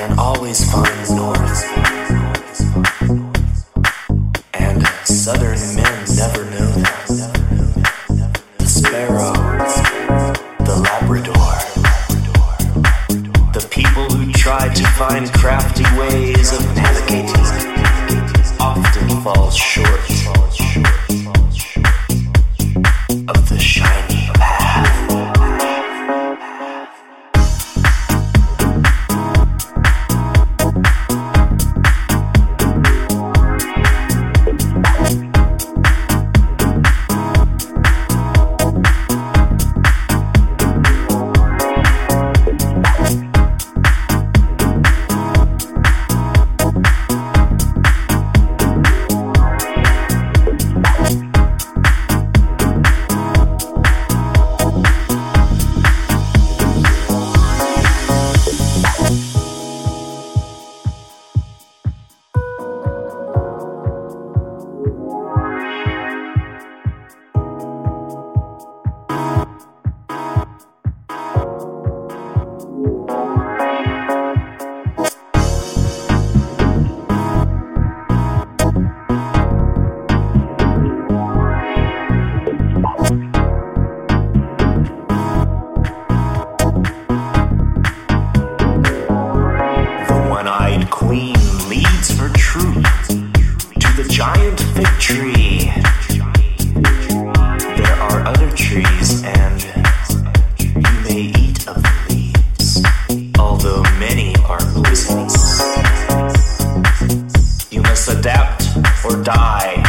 and always finds north. And southern men never know that. The sparrow, the Labrador, the people who try to find crafty ways of navigating often falls short of the shining. die.